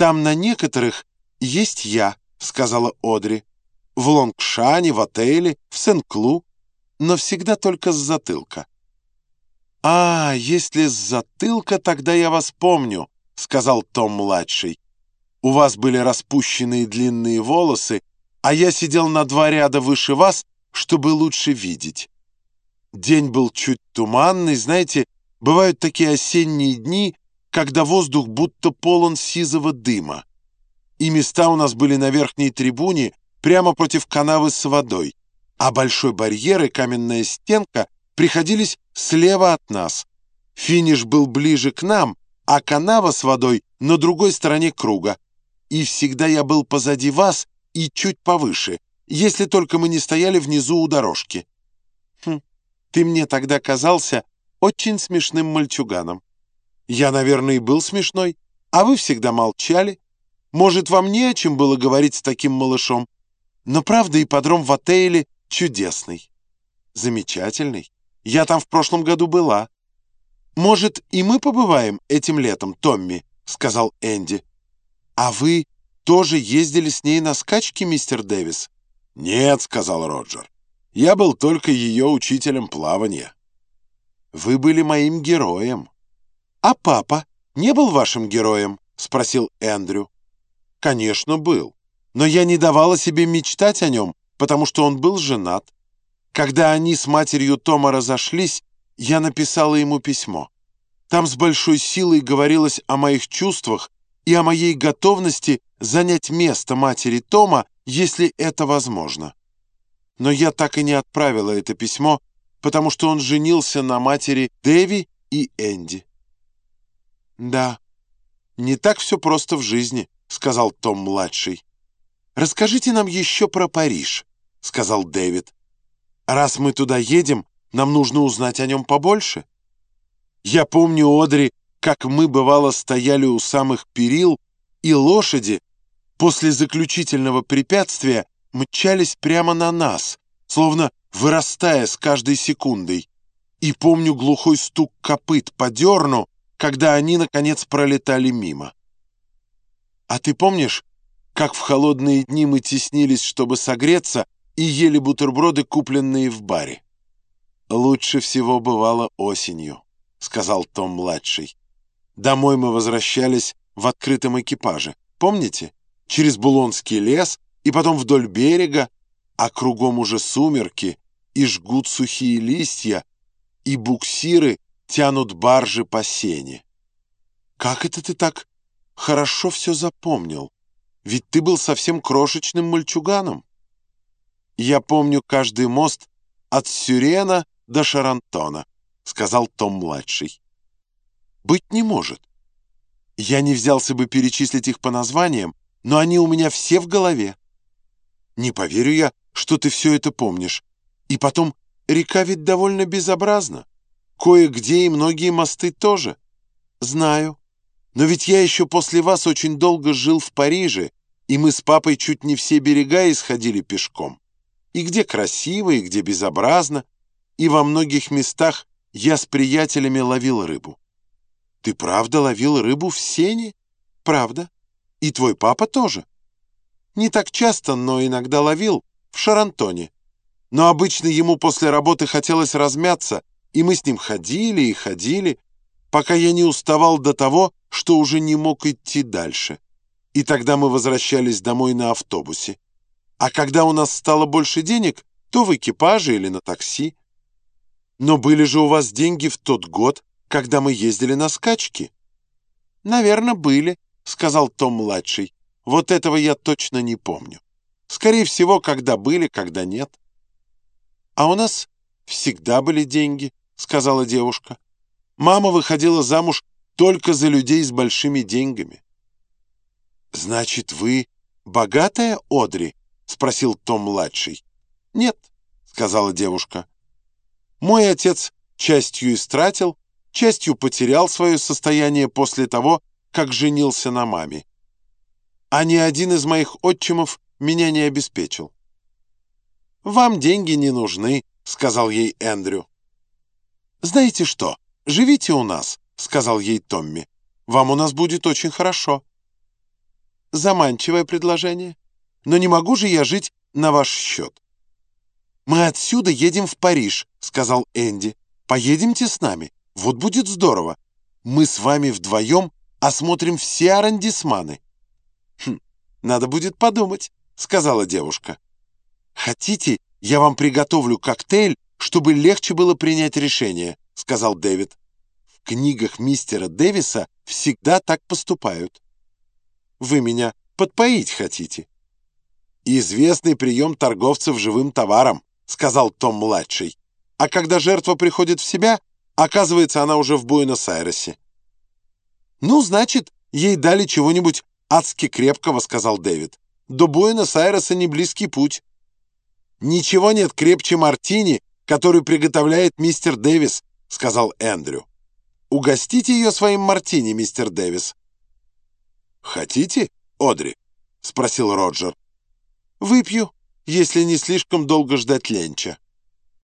«Там на некоторых есть я», — сказала Одри. «В Лонгшане, в отеле, в Сен-Клу, но всегда только с затылка». «А, если с затылка, тогда я вас помню», — сказал Том-младший. «У вас были распущенные длинные волосы, а я сидел на два ряда выше вас, чтобы лучше видеть. День был чуть туманный, знаете, бывают такие осенние дни, когда воздух будто полон сизого дыма. И места у нас были на верхней трибуне, прямо против канавы с водой, а большой барьер и каменная стенка приходились слева от нас. Финиш был ближе к нам, а канава с водой на другой стороне круга. И всегда я был позади вас и чуть повыше, если только мы не стояли внизу у дорожки. Хм, ты мне тогда казался очень смешным мальчуганом. Я, наверное, и был смешной, а вы всегда молчали. Может, вам не о чем было говорить с таким малышом. Но правда, ипподром в отеле чудесный. Замечательный. Я там в прошлом году была. Может, и мы побываем этим летом, Томми, сказал Энди. А вы тоже ездили с ней на скачки, мистер Дэвис? Нет, сказал Роджер. Я был только ее учителем плавания. Вы были моим героем. «А папа не был вашим героем?» — спросил Эндрю. «Конечно, был. Но я не давала себе мечтать о нем, потому что он был женат. Когда они с матерью Тома разошлись, я написала ему письмо. Там с большой силой говорилось о моих чувствах и о моей готовности занять место матери Тома, если это возможно. Но я так и не отправила это письмо, потому что он женился на матери Дэви и Энди. «Да, не так все просто в жизни», — сказал Том-младший. «Расскажите нам еще про Париж», — сказал Дэвид. «Раз мы туда едем, нам нужно узнать о нем побольше». Я помню, Одри, как мы, бывало, стояли у самых перил, и лошади после заключительного препятствия мчались прямо на нас, словно вырастая с каждой секундой. И помню глухой стук копыт по дерну, когда они, наконец, пролетали мимо. А ты помнишь, как в холодные дни мы теснились, чтобы согреться, и ели бутерброды, купленные в баре? Лучше всего бывало осенью, сказал Том-младший. Домой мы возвращались в открытом экипаже. Помните? Через Булонский лес и потом вдоль берега, а кругом уже сумерки, и жгут сухие листья, и буксиры тянут баржи по сене. Как это ты так хорошо все запомнил? Ведь ты был совсем крошечным мальчуганом. Я помню каждый мост от Сюрена до Шарантона, сказал Том-младший. Быть не может. Я не взялся бы перечислить их по названиям, но они у меня все в голове. Не поверю я, что ты все это помнишь. И потом, река ведь довольно безобразна. Кое-где и многие мосты тоже. Знаю. Но ведь я еще после вас очень долго жил в Париже, и мы с папой чуть не все берега исходили пешком. И где красиво, и где безобразно, и во многих местах я с приятелями ловил рыбу. Ты правда ловил рыбу в сене? Правда. И твой папа тоже. Не так часто, но иногда ловил в Шарантоне. Но обычно ему после работы хотелось размяться, и мы с ним ходили и ходили, пока я не уставал до того, что уже не мог идти дальше. И тогда мы возвращались домой на автобусе. А когда у нас стало больше денег, то в экипаже или на такси. Но были же у вас деньги в тот год, когда мы ездили на скачки? Наверное, были, сказал Том-младший. Вот этого я точно не помню. Скорее всего, когда были, когда нет. А у нас всегда были деньги, сказала девушка. Мама выходила замуж только за людей с большими деньгами. «Значит, вы богатая, Одри?» — спросил Том-младший. «Нет», — сказала девушка. «Мой отец частью истратил, частью потерял свое состояние после того, как женился на маме. А ни один из моих отчимов меня не обеспечил». «Вам деньги не нужны», — сказал ей Эндрю. «Знаете что, живите у нас», — сказал ей Томми. «Вам у нас будет очень хорошо». заманчивое предложение. Но не могу же я жить на ваш счет. «Мы отсюда едем в Париж», — сказал Энди. «Поедемте с нами. Вот будет здорово. Мы с вами вдвоем осмотрим все арендисманы». «Хм, надо будет подумать», — сказала девушка. «Хотите, я вам приготовлю коктейль, чтобы легче было принять решение», — сказал Дэвид. «В книгах мистера Дэвиса всегда так поступают». «Вы меня подпоить хотите?» «Известный прием торговцев живым товаром», — сказал Том-младший. «А когда жертва приходит в себя, оказывается, она уже в Буэнос-Айресе». «Ну, значит, ей дали чего-нибудь адски крепкого», — сказал Дэвид. «До Буэнос-Айреса не близкий путь». «Ничего нет крепче мартини, который приготовляет мистер Дэвис», — сказал Эндрю. «Угостите ее своим мартини, мистер Дэвис». «Хотите, Одри?» — спросил Роджер. «Выпью, если не слишком долго ждать ленча».